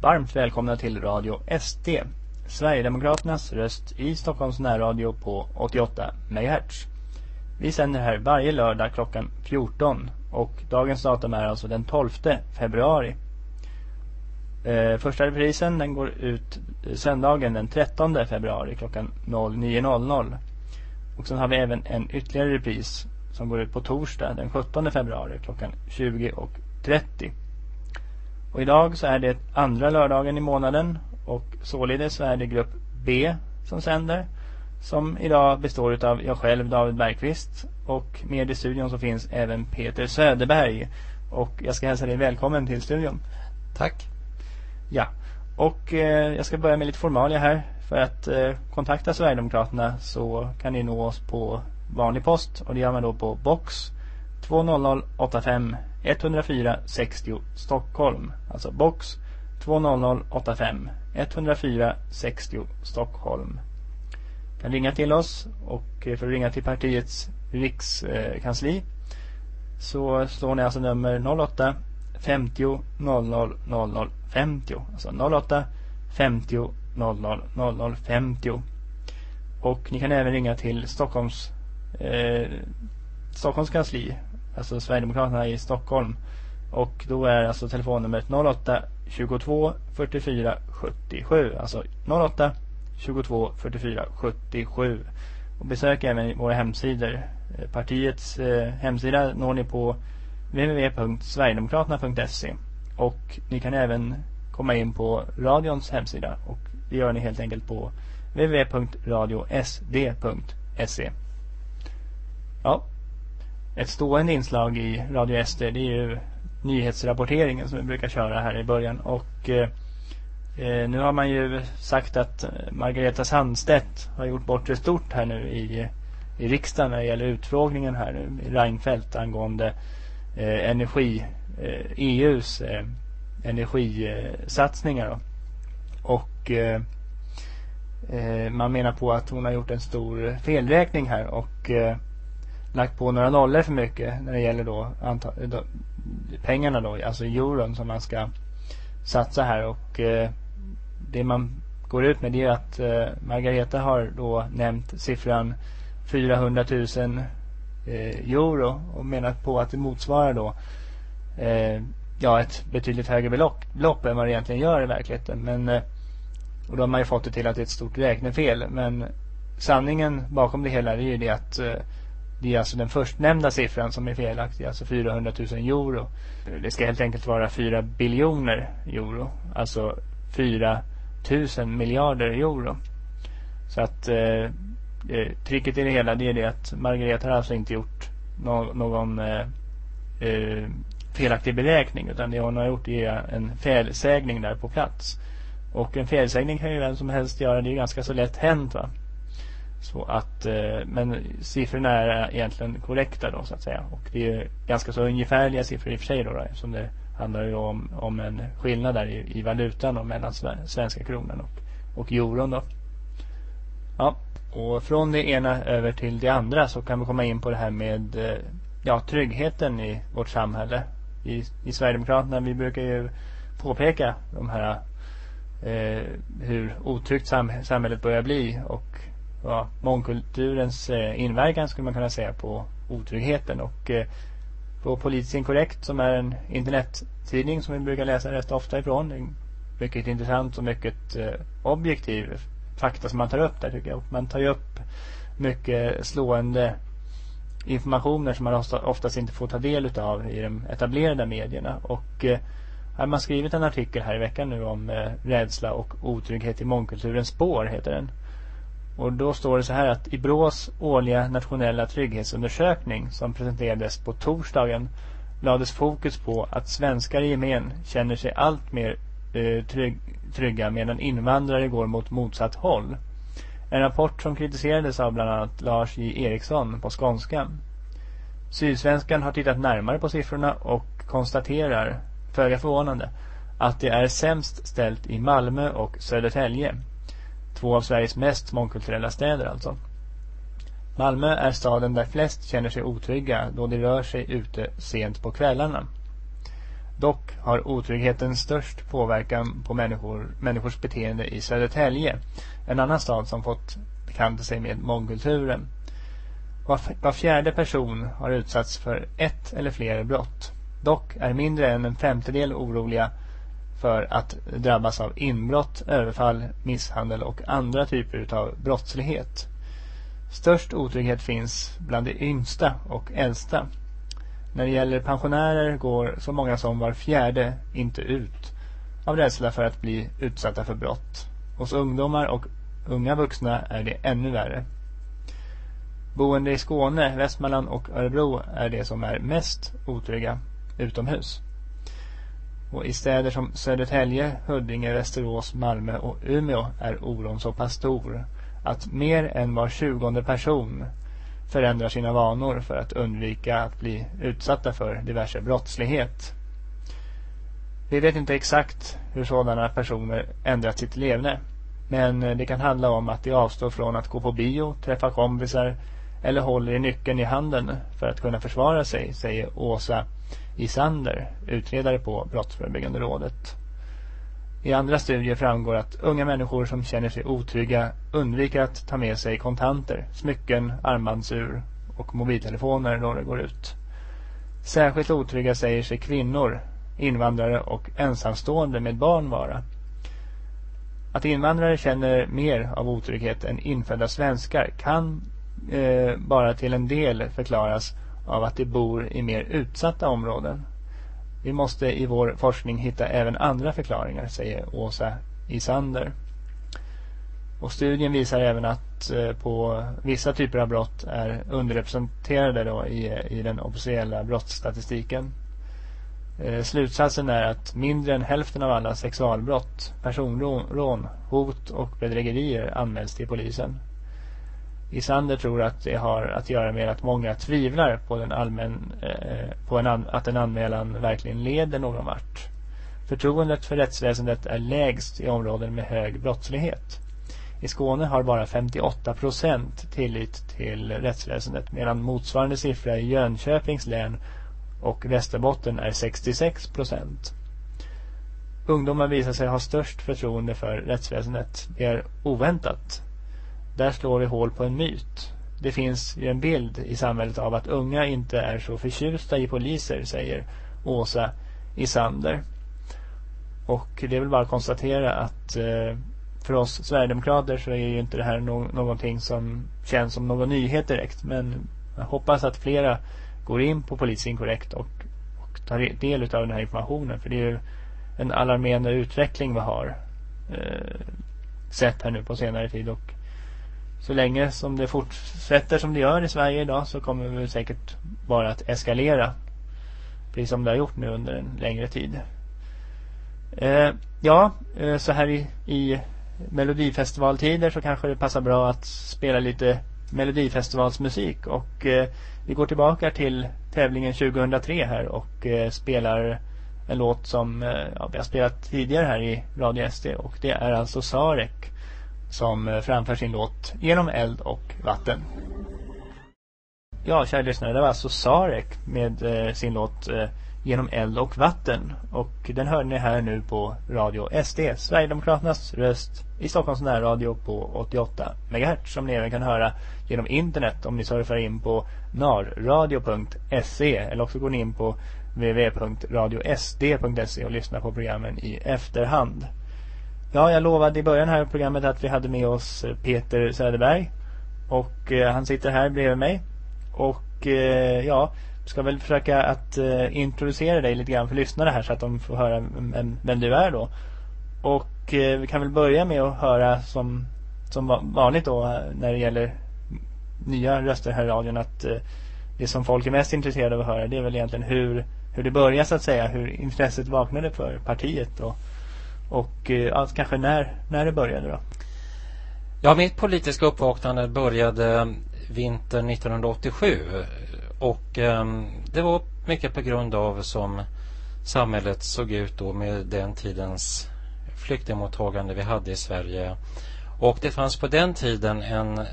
varmt välkomna till Radio SD. Sverigedemokraternas röst i Stockholms närradio på 88 MHz. Vi sänder här varje lördag klockan 14 och dagens datum är alltså den 12 februari. Eh, första reprisen den går ut eh, söndagen den 13 februari klockan 09.00. Och sen har vi även en ytterligare repris som går ut på torsdag den 17 februari klockan 20.30. Och idag så är det andra lördagen i månaden och således så är det grupp B som sänder. Som idag består av jag själv, David Bergqvist. Och med i studion så finns även Peter Söderberg. Och jag ska hälsa dig välkommen till studion. Tack. Ja, och eh, jag ska börja med lite formalia här. För att eh, kontakta Sverigedemokraterna så kan ni nå oss på vanlig post. Och det gör man då på box 20085 104 60 Stockholm. Alltså box 20085 104 60 Stockholm. Kan ringa till oss och eh, för att ringa till partiets rikskansli så slår ni alltså nummer 08 50 00 00 50. Alltså 08 50 00 00 50. Och ni kan även ringa till Stockholms eh, Stockholms kansli alltså Sverigedemokraterna i Stockholm. Och då är alltså telefonnumret 08 22 44 77. Alltså 08 22 44 77. Och besök även våra hemsidor. Eh, partiets eh, hemsida når ni på www.sverigedemokraterna.se och ni kan även komma in på radions hemsida och det gör ni helt enkelt på www.radiosd.se Ja, ett stående inslag i Radio SD det är ju nyhetsrapporteringen som vi brukar köra här i början. Och eh, eh nu har man ju sagt att Margareta Sandstedt har gjort bort det stort här nu i, i riksdagen när det gäller utfrågningen här nu i Reinfeldt angående eh, energi, eh, EUs eh, energisatsningar. Då. Och eh, eh, man menar på att hon har gjort en stor felräkning här och eh, lagt på några nollor för mycket när det gäller då, då pengarna då, alltså euron som man ska satsa här och eh, det man går ut med det är att eh, Margareta har då nämnt siffran 400 000 eh, euro och menat på att det motsvarar då eh, ja ett betydligt högre belopp, belopp än vad det egentligen gör i verkligheten. Men eh, och då har man ju fått det till att det är ett stort räknefel. Men sanningen bakom det hela är ju det att eh, det är alltså den förstnämnda siffran som är felaktig, alltså 400 000 euro. Det ska helt enkelt vara 4 biljoner euro, alltså 4 000 miljarder euro. Så att eh, eh, tricket i det hela det är det att Margareta har alltså inte gjort no någon eh, eh, felaktig beräkning utan det hon har gjort är en felsägning där på plats. Och en felsägning kan ju vem som helst göra, det är ju ganska så lätt hänt va. Så att, eh, men siffrorna är egentligen korrekta då så att säga. Och det är ganska så ungefärliga siffror i och för sig då, då Eftersom det handlar ju om, om en skillnad där i, i valutan då, mellan svenska kronan och, och euron då. Ja, och från det ena över till det andra så kan vi komma in på det här med eh, ja, tryggheten i vårt samhälle. I, i Sverigedemokraterna vi brukar ju påpeka de här eh, hur otryggt sam samhället börjar bli och ja, mångkulturens eh, inverkan skulle man kunna säga på otryggheten och eh, på Politiskt inkorrekt som är en internettidning som vi brukar läsa rätt ofta ifrån. Mycket intressant och mycket eh, objektiv fakta som man tar upp där tycker jag. Och man tar ju upp mycket slående informationer som man oftast inte får ta del av i de etablerade medierna. Och eh, har man skrivit en artikel här i veckan nu om eh, rädsla och otrygghet i mångkulturens spår heter den. Och då står det så här att i Brås årliga nationella trygghetsundersökning som presenterades på torsdagen lades fokus på att svenskar i gemen känner sig allt mer eh, trygg, trygga medan invandrare går mot motsatt håll. En rapport som kritiserades av bland annat Lars J. Eriksson på skånska. Sydsvenskan har tittat närmare på siffrorna och konstaterar, föga förvånande, att det är sämst ställt i Malmö och Södertälje Två av Sveriges mest mångkulturella städer alltså. Malmö är staden där flest känner sig otrygga då de rör sig ute sent på kvällarna. Dock har otryggheten störst påverkan på människor, människors beteende i Södertälje, en annan stad som fått bekanta sig med mångkulturen. Var, var fjärde person har utsatts för ett eller fler brott. Dock är mindre än en femtedel oroliga för att drabbas av inbrott, överfall, misshandel och andra typer av brottslighet. Störst otrygghet finns bland de yngsta och äldsta. När det gäller pensionärer går så många som var fjärde inte ut av rädsla för att bli utsatta för brott. Hos ungdomar och unga vuxna är det ännu värre. Boende i Skåne, Västmanland och Örebro är det som är mest otrygga utomhus. Och i städer som Södertälje, Huddinge, Västerås, Malmö och Umeå är oron så pass stor att mer än var tjugonde person förändrar sina vanor för att undvika att bli utsatta för diverse brottslighet. Vi vet inte exakt hur sådana personer ändrat sitt levne. Men det kan handla om att de avstår från att gå på bio, träffa kompisar eller håller i nyckeln i handen för att kunna försvara sig, säger Åsa Isander, utredare på Brottsförebyggande rådet. I andra studier framgår att unga människor som känner sig otrygga undviker att ta med sig kontanter, smycken, armbandsur och mobiltelefoner då det går ut. Särskilt otrygga säger sig kvinnor, invandrare och ensamstående med barn vara. Att invandrare känner mer av otrygghet än infödda svenskar kan eh, bara till en del förklaras av att de bor i mer utsatta områden. Vi måste i vår forskning hitta även andra förklaringar, säger Åsa e. Isander. Och studien visar även att eh, på vissa typer av brott är underrepresenterade då i, i den officiella brottsstatistiken. Eh, slutsatsen är att mindre än hälften av alla sexualbrott, personrån, hot och bedrägerier anmäls till polisen. Isander tror att det har att göra med att många tvivlar på, den allmän, eh, på en an, att en anmälan verkligen leder någon vart. Förtroendet för rättsväsendet är lägst i områden med hög brottslighet. I Skåne har bara 58 procent tillit till rättsväsendet medan motsvarande siffra i Jönköpings län och Västerbotten är 66 procent. Ungdomar visar sig ha störst förtroende för rättsväsendet. Det är oväntat där slår vi hål på en myt. Det finns ju en bild i samhället av att unga inte är så förtjusta i poliser, säger Åsa Isander. Och det är väl bara att konstatera att eh, för oss Sverigedemokrater så är ju inte det här no någonting som känns som någon nyhet direkt. Men jag hoppas att flera går in på Polisinkorrekt och, och tar del av den här informationen. För det är ju en alarmerande utveckling vi har eh, sett här nu på senare tid. Och så länge som det fortsätter som det gör i Sverige idag så kommer vi säkert bara att eskalera. Precis som det har gjort nu under en längre tid. Eh, ja, eh, så här i, i Melodifestivaltider så kanske det passar bra att spela lite Melodifestivalsmusik. Och eh, vi går tillbaka till tävlingen 2003 här och eh, spelar en låt som eh, ja, vi har spelat tidigare här i Radio SD. Och det är alltså Sarek som eh, framför sin låt Genom eld och vatten. Ja, kära lyssnare, det var alltså Sarek med eh, sin låt eh, Genom eld och vatten. Och den hörde ni här nu på Radio SD, Sverigedemokraternas röst i Stockholms närradio på 88 MHz som ni även kan höra genom internet om ni surfar in på narradio.se eller också går ni in på www.radiosd.se och lyssnar på programmen i efterhand. Ja, jag lovade i början här i programmet att vi hade med oss eh, Peter Söderberg. Och eh, han sitter här bredvid mig. Och eh, ja, ska väl försöka att eh, introducera dig lite grann för lyssnare här så att de får höra vem, vem du är då. Och eh, vi kan väl börja med att höra som, som vanligt då eh, när det gäller nya röster här i radion att eh, det som folk är mest intresserade av att höra det är väl egentligen hur, hur det börjar så att säga, hur intresset vaknade för partiet och och eh, alltså kanske när, när det började då? Ja, mitt politiska uppvaknande började eh, vintern 1987 och um, det var mycket på grund av som samhället såg ut då med den tidens flyktingmottagande vi hade i Sverige. Och det fanns på den tiden en,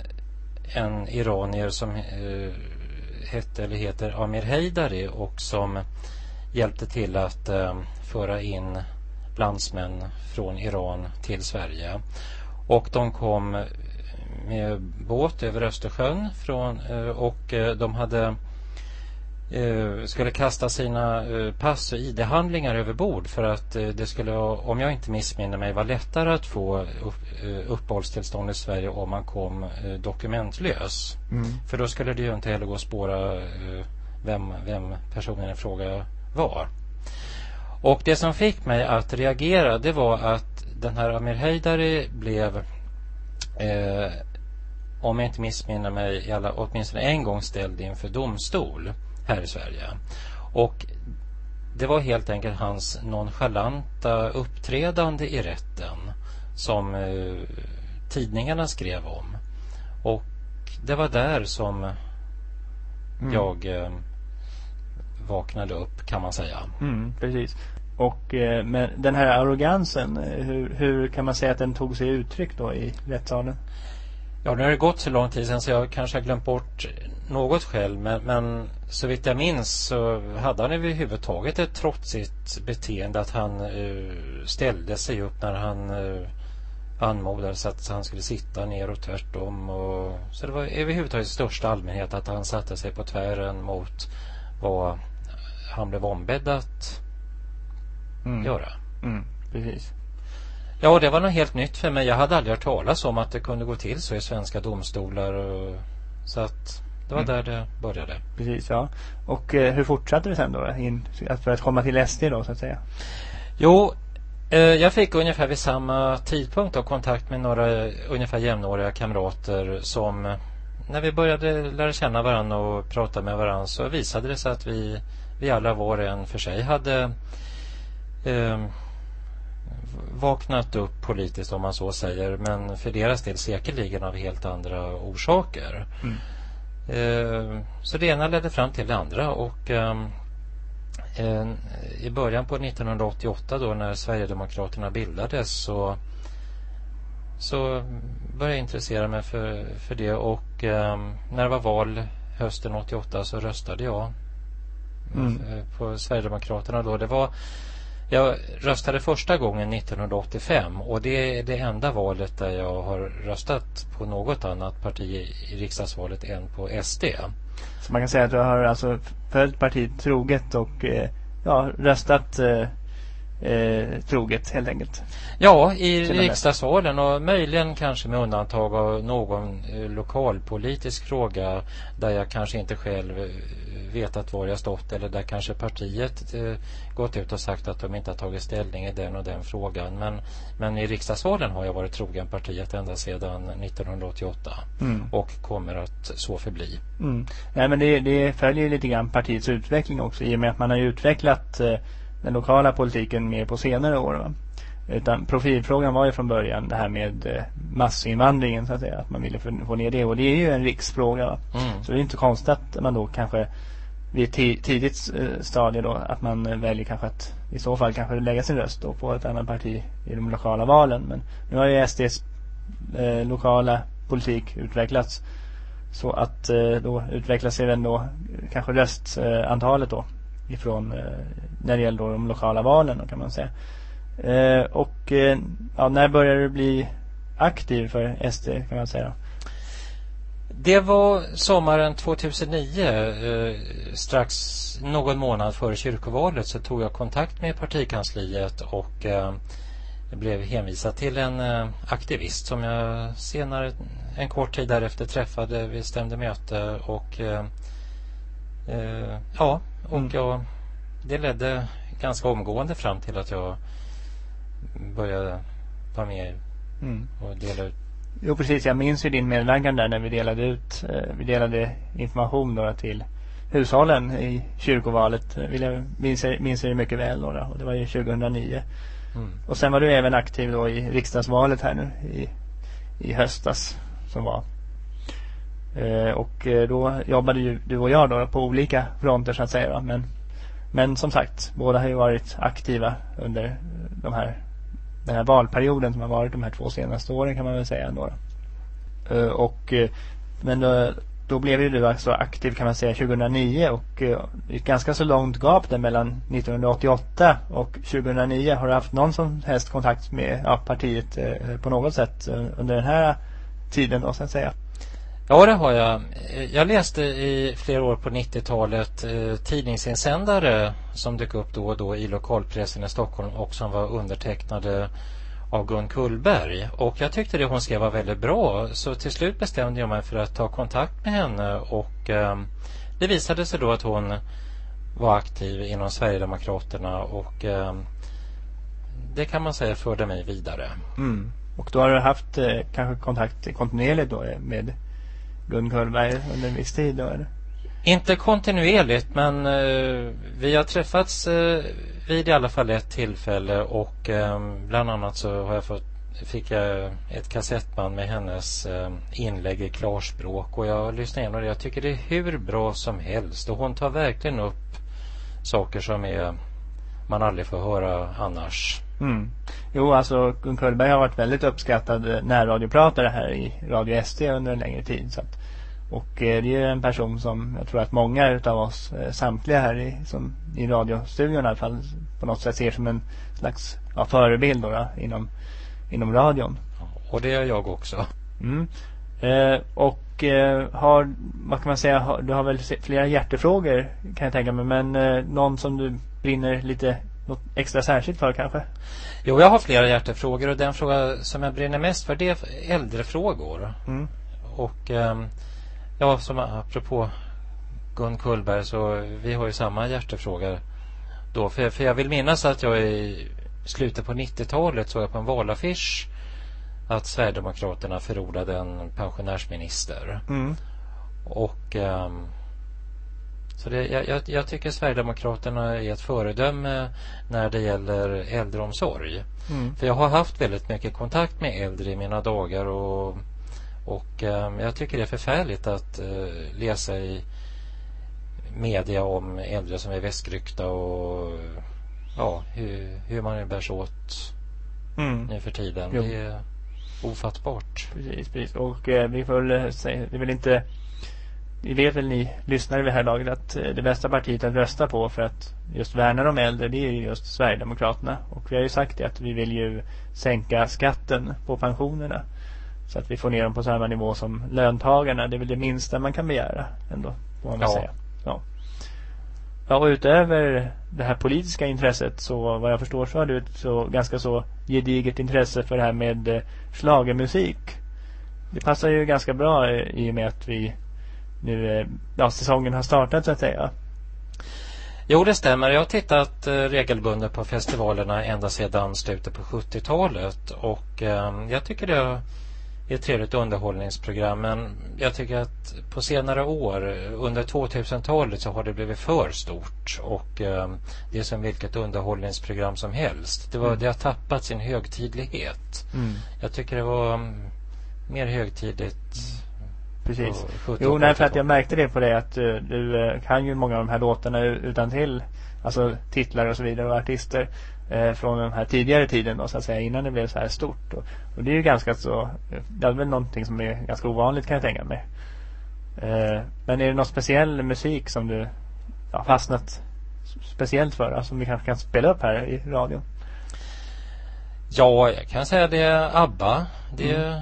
en iranier som uh, hette eller heter Amir Heidari och som hjälpte till att eh, föra in landsmän från Iran till Sverige. Och de kom med båt över Östersjön från, eh, och eh, de hade eh, skulle kasta sina pass och ID-handlingar över bord för att det skulle, om jag inte missminner mig, vara lättare att få uppehållstillstånd i Sverige om man kom dokumentlös. Mm. För då skulle det ju inte heller gå att spåra vem, vem personen i fråga var. Och det som fick mig att reagera det var att den här Amir Heidari blev eh, om jag inte missminner mig, alla, åtminstone en gång ställd inför domstol här i Sverige. Och det var helt enkelt hans nonchalanta uppträdande i rätten som eh, tidningarna skrev om. Och det var där som mm. jag eh, vaknade upp kan man säga. Mm, precis. Och eh, men den här arrogansen, eh, hur, hur kan man säga att den tog sig uttryck då i rättssalen? Ja, nu har det gått så lång tid sedan så jag kanske har glömt bort något själv. Men, men så vitt jag minns så hade han överhuvudtaget ett trotsigt beteende. Att han uh, ställde sig upp när han uh, anmodades att han skulle sitta ner och tvärtom. Och, så det var överhuvudtaget i största allmänhet att han satte sig på tvären mot vad han blev ombedd att mm. göra. Mm, precis. Ja, det var något helt nytt för mig. Jag hade aldrig hört talas om att det kunde gå till så i svenska domstolar. Och, så att det var mm. där det började. Precis, ja. Och eh, hur fortsatte det sen då? In, för att komma till SD då så att säga? Jo, eh, jag fick ungefär vid samma tidpunkt då, kontakt med några ungefär jämnåriga kamrater som när vi började lära känna varandra och prata med varandra så visade det sig att vi, vi alla var en för sig hade eh, vaknat upp politiskt om man så säger men för deras del säkerligen av helt andra orsaker. Mm. Eh, så det ena ledde fram till det andra och eh, i början på 1988 då när Sverigedemokraterna bildades så så började jag intressera mig för, för det och eh, när det var val hösten 88 så röstade jag mm. på Sverigedemokraterna då. Det var jag röstade första gången 1985 och det är det enda valet där jag har röstat på något annat parti i riksdagsvalet än på SD. Så man kan säga att du har alltså följt partiet troget och eh, ja, röstat eh, eh, troget helt enkelt. Ja, i riksdagsvalen och möjligen kanske med undantag av någon eh, lokalpolitisk fråga där jag kanske inte själv eh, vetat var jag stått eller där kanske partiet eh, gått ut och sagt att de inte har tagit ställning i den och den frågan. Men, men i riksdagsvalen har jag varit trogen partiet ända sedan 1988 mm. och kommer att så förbli. Mm. Nej, men det, det följer lite grann partiets utveckling också i och med att man har utvecklat eh, den lokala politiken mer på senare år. Va? Utan profilfrågan var ju från början det här med eh, massinvandringen så att säga. Att man ville få ner det. Och det är ju en riksfråga. Mm. Så det är inte konstigt att man då kanske vid ett tidigt eh, stadie då att man väljer kanske att i så fall kanske lägga sin röst då på ett annat parti i de lokala valen. Men nu har ju SDs eh, lokala politik utvecklats så att eh, då utvecklas även då kanske röstantalet då ifrån eh, när det gäller då de lokala valen kan man säga. Eh, och eh, ja, när började du bli aktiv för SD kan man säga då? Det var sommaren 2009, eh, strax någon månad före kyrkovalet så tog jag kontakt med partikansliet och eh, blev hänvisad till en eh, aktivist som jag senare, en kort tid därefter träffade vid stämde möte och eh, eh, ja, och mm. jag, det ledde ganska omgående fram till att jag började vara med mm. och dela ut Jo precis, jag minns ju din medverkan där när vi delade ut eh, vi delade information då till hushållen i kyrkovalet. Vill jag minns, minns det mycket väl då, och det var ju 2009. Mm. Och sen var du även aktiv då i riksdagsvalet här nu i, i höstas som var. Eh, och eh, då jobbade ju du och jag då på olika fronter så att säga. då Men, men som sagt, båda har ju varit aktiva under de här den här valperioden som har varit de här två senaste åren kan man väl säga ändå. Uh, och, eh, men då, då blev ju du alltså aktiv kan man säga 2009 och uh, ett ganska så långt gap där mellan 1988 och 2009. Har du haft någon som helst kontakt med ja, partiet på något sätt under den här tiden då så att säga? Ja, det har jag. Jag läste i flera år på 90-talet eh, tidningsinsändare som dök upp då och då i lokalpressen i Stockholm och som var undertecknade av Gun Kullberg. Och jag tyckte det hon skrev var väldigt bra så till slut bestämde jag mig för att ta kontakt med henne och eh, det visade sig då att hon var aktiv inom Sverigedemokraterna och eh, det kan man säga förde mig vidare. Mm. Och då har du haft eh, kanske kontakt kontinuerligt då eh, med Gun Kullberg under en viss tid då eller? Inte kontinuerligt men eh, vi har träffats eh, vid i alla fall ett tillfälle och eh, bland annat så har jag fått fick jag ett kassettband med hennes eh, inlägg i klarspråk och jag lyssnar igenom det. Jag tycker det är hur bra som helst och hon tar verkligen upp saker som är man aldrig får höra annars. Mm. Jo, alltså Gun Kullberg har varit väldigt uppskattad närradiopratare här i Radio SD under en längre tid. Så att, och eh, det är en person som jag tror att många utav oss, eh, samtliga här i, som, i radiostudion i alla fall, på något sätt ser som en slags ja, förebild då, då, inom, inom radion. Och det är jag också. Mm. Eh, och eh, har, vad kan man säga, har, du har väl flera hjärtefrågor kan jag tänka mig, men eh, någon som du brinner lite något extra särskilt för kanske? Jo, jag har flera hjärtefrågor och den fråga som jag brinner mest för det är äldrefrågor. Mm. Och eh, ja, som apropå Gun Kullberg så vi har ju samma hjärtefråga då. För, för jag vill minnas att jag i slutet på 90-talet såg jag på en valaffisch att Sverigedemokraterna förordade en pensionärsminister. Mm. Och um, så det, jag, jag, tycker Sverigedemokraterna är ett föredöme när det gäller äldreomsorg. Mm. För jag har haft väldigt mycket kontakt med äldre i mina dagar och, och um, jag tycker det är förfärligt att uh, läsa i media om äldre som är väskryckta och ja, hur, hur man nu bär sig åt mm. nu för tiden. Jo. Det ofattbart. Precis, precis. Och eh, vi får väl säga, det är väl inte vi vet väl ni lyssnare vid det här laget att eh, det bästa partiet att rösta på för att just värna de äldre det är just Sverigedemokraterna. Och vi har ju sagt det att vi vill ju sänka skatten på pensionerna. Så att vi får ner dem på samma nivå som löntagarna. Det är väl det minsta man kan begära ändå. Får man ja. säga. Ja. Ja, och utöver det här politiska intresset så vad jag förstår så har du ett så ganska så gediget intresse för det här med eh, slagermusik. Det passar ju ganska bra eh, i och med att vi nu eh, ja, säsongen har startat så att säga. Jo, det stämmer. Jag har tittat eh, regelbundet på festivalerna ända sedan slutet på 70-talet och eh, jag tycker det är ett trevligt underhållningsprogram men jag tycker att på senare år under 2000-talet så har det blivit för stort och eh, det är som vilket underhållningsprogram som helst. Det, var, mm. det har tappat sin högtidlighet. Mm. Jag tycker det var um, mer högtidligt precis. Jo, nej, för att jag märkte det på dig att uh, du uh, kan ju många av de här låtarna utan till Alltså titlar och så vidare och artister uh, från den här tidigare tiden då, så att säga innan det blev så här stort. Och, och det är ju ganska så, det är väl någonting som är ganska ovanligt kan jag tänka mig. men är det någon speciell musik som du ja, fastnat speciellt för, alltså, som vi kanske kan spela upp här i radion? Ja, jag kan säga det är ABBA. Det är mm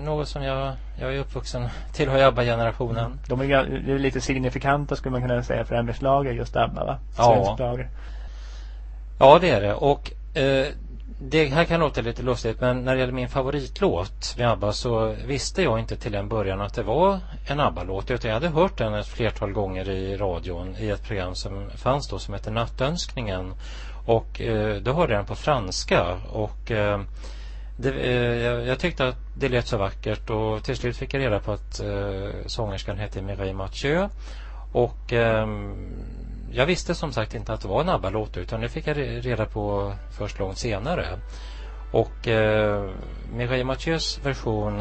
något som jag, jag är uppvuxen tillhör ABBA-generationen. Mm. De är, är lite signifikanta skulle man kunna säga för Anders Lager, just ABBA va? Svensk ja. Lager. Ja, det är det. Och eh, det här kan låta lite lustigt men när det gäller min favoritlåt med ABBA så visste jag inte till en början att det var en ABBA-låt utan jag hade hört den ett flertal gånger i radion i ett program som fanns då som hette Nattönskningen och eh, då hörde jag den på franska och eh, det, eh, jag, jag, tyckte att det lät så vackert och till slut fick jag reda på att eh, sångerskan hette Mireille Mathieu. Och eh, jag visste som sagt inte att det var en ABBA-låt utan det fick jag reda på först långt senare. Och eh, Mireille Mathieu's version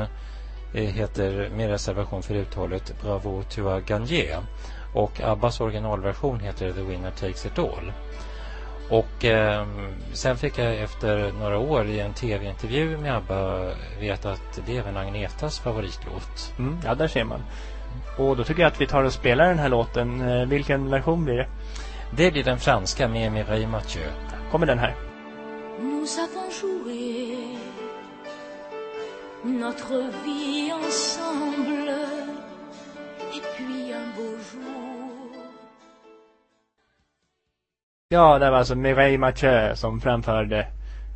eh, heter med reservation för uttalet Bravo tu as gagné. Och Abbas originalversion heter The Winner Takes It All. Och eh, sen fick jag efter några år i en tv-intervju med ABBA veta att det är även Agnetas favoritlåt. Mm, ja, där ser man. Och då tycker jag att vi tar och spelar den här låten. Eh, vilken version blir det? Det blir den franska med Mireille Mathieu. Kommer den här. Nous avons joué notre vie ensemble et puis un beau jour Ja, det var alltså Mireille Mathieu som framförde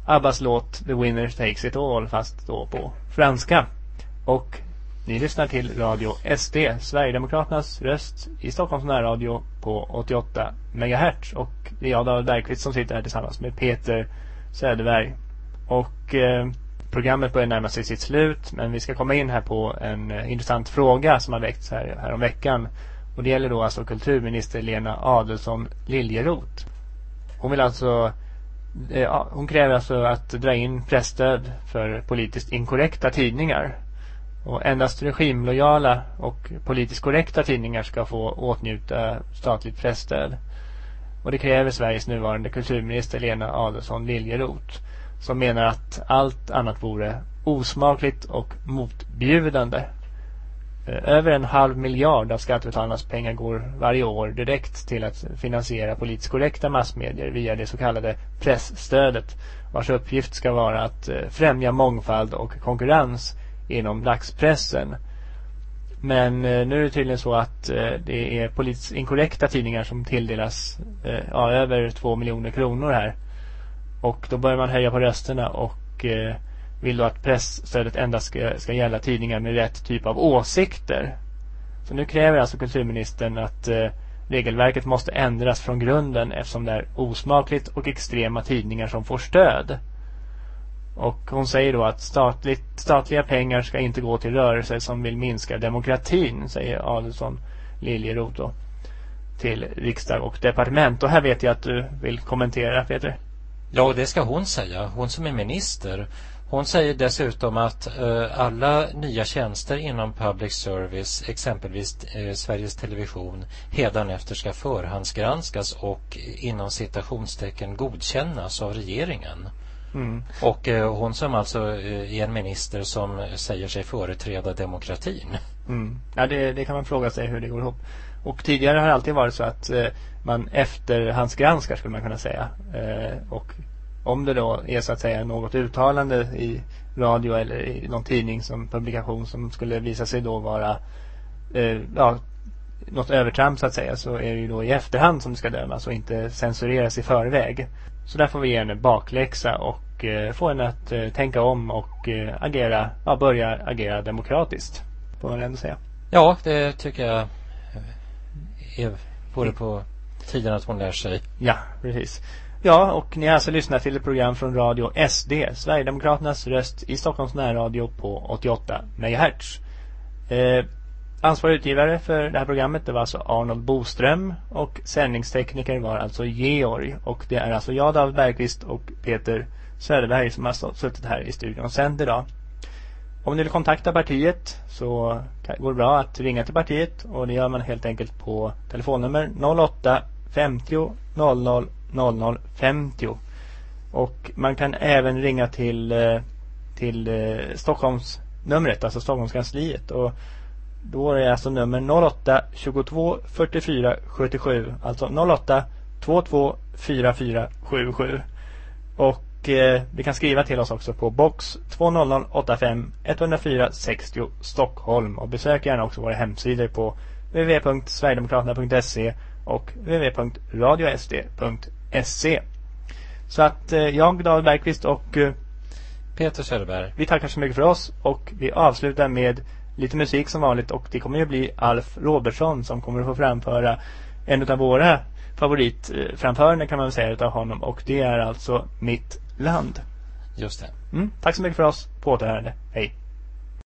Abbas låt The Winner Takes It All fast då på franska. Och ni lyssnar till Radio SD, Sverigedemokraternas röst i Stockholms närradio på 88 MHz. Och det är jag, David Bergqvist, som sitter här tillsammans med Peter Söderberg. Och eh, programmet börjar närma sig sitt slut, men vi ska komma in här på en eh, intressant fråga som har väckts här, här om veckan. Och det gäller då alltså kulturminister Lena Adelsohn Liljeroth. Hon vill alltså eh, hon kräver alltså att dra in pressstöd för politiskt inkorrekta tidningar. Och endast regimlojala och politiskt korrekta tidningar ska få åtnjuta statligt pressstöd. Och det kräver Sveriges nuvarande kulturminister Lena Adelsohn Liljeroth som menar att allt annat vore osmakligt och motbjudande. Eh, över en halv miljard av skattebetalarnas pengar går varje år direkt till att finansiera politiskt korrekta massmedier via det så kallade pressstödet vars uppgift ska vara att eh, främja mångfald och konkurrens inom dagspressen. Men eh, nu är det tydligen så att det är politiskt inkorrekta tidningar som tilldelas ja, över två miljoner kronor här. Och då börjar man höja på rösterna och eh, vill då att pressstödet endast ska, ska gälla tidningar med rätt typ av åsikter. Så nu kräver alltså kulturministern att eh, regelverket måste ändras från grunden eftersom det är osmakligt och extrema tidningar som får stöd. Och hon säger då att statligt, statliga pengar ska inte gå till rörelser som vill minska demokratin, säger Adelsson Liljeroth då, till riksdag och departement. Och här vet jag att du vill kommentera, Peter. Ja, det ska hon säga. Hon som är minister. Hon säger dessutom att eh, alla nya tjänster inom public service, exempelvis eh, Sveriges Television, hädanefter ska förhandsgranskas och inom citationstecken godkännas av regeringen. Mm. Och eh, hon som alltså eh, är en minister som säger sig företräda demokratin. Mm. Ja, det, det, kan man fråga sig hur det går ihop. Och tidigare har det alltid varit så att eh, man efterhandsgranskar skulle man kunna säga. Eh, och om det då är så att säga något uttalande i radio eller i någon tidning som publikation som skulle visa sig då vara eh, ja, något övertramp så att säga så är det ju då i efterhand som det ska dömas och inte censureras i förväg. Så där får vi ge henne bakläxa och eh, få henne att eh, tänka om och eh, agera, ja, börja agera demokratiskt. Får man ändå säga. Ja, det tycker jag är både på tiden att hon lär sig. Ja, precis. Ja, och ni har alltså lyssnat till ett program från Radio SD, Sverigedemokraternas röst i Stockholms närradio på 88 MHz. Eh, Ansvarig utgivare för det här programmet det var alltså Arnold Boström och sändningstekniker var alltså Georg och det är alltså jag David Bergqvist och Peter Söderberg som har suttit här i studion och sänt idag. Om ni vill kontakta partiet så går det bra att ringa till partiet och det gör man helt enkelt på telefonnummer 08 50 00 0050 och man kan även ringa till eh, till eh, Stockholmsnumret, Stockholms numret, alltså Stockholmskansliet och då är det alltså nummer 08 22 44 77. Alltså 08 22 44 77. Och eh, vi kan skriva till oss också på box 20085 104 60 Stockholm. Och besök gärna också våra hemsidor på www.sverigedemokraterna.se och www.radiosd.se. Så att eh, jag, David Bergqvist och eh, Peter Söderberg. Vi tackar så mycket för oss och vi avslutar med lite musik som vanligt och det kommer ju bli Alf Robertsson som kommer att få framföra en av våra favoritframförande kan man väl säga utav honom och det är alltså Mitt land. Just det. Mm, tack så mycket för oss. På återhörande. Hej.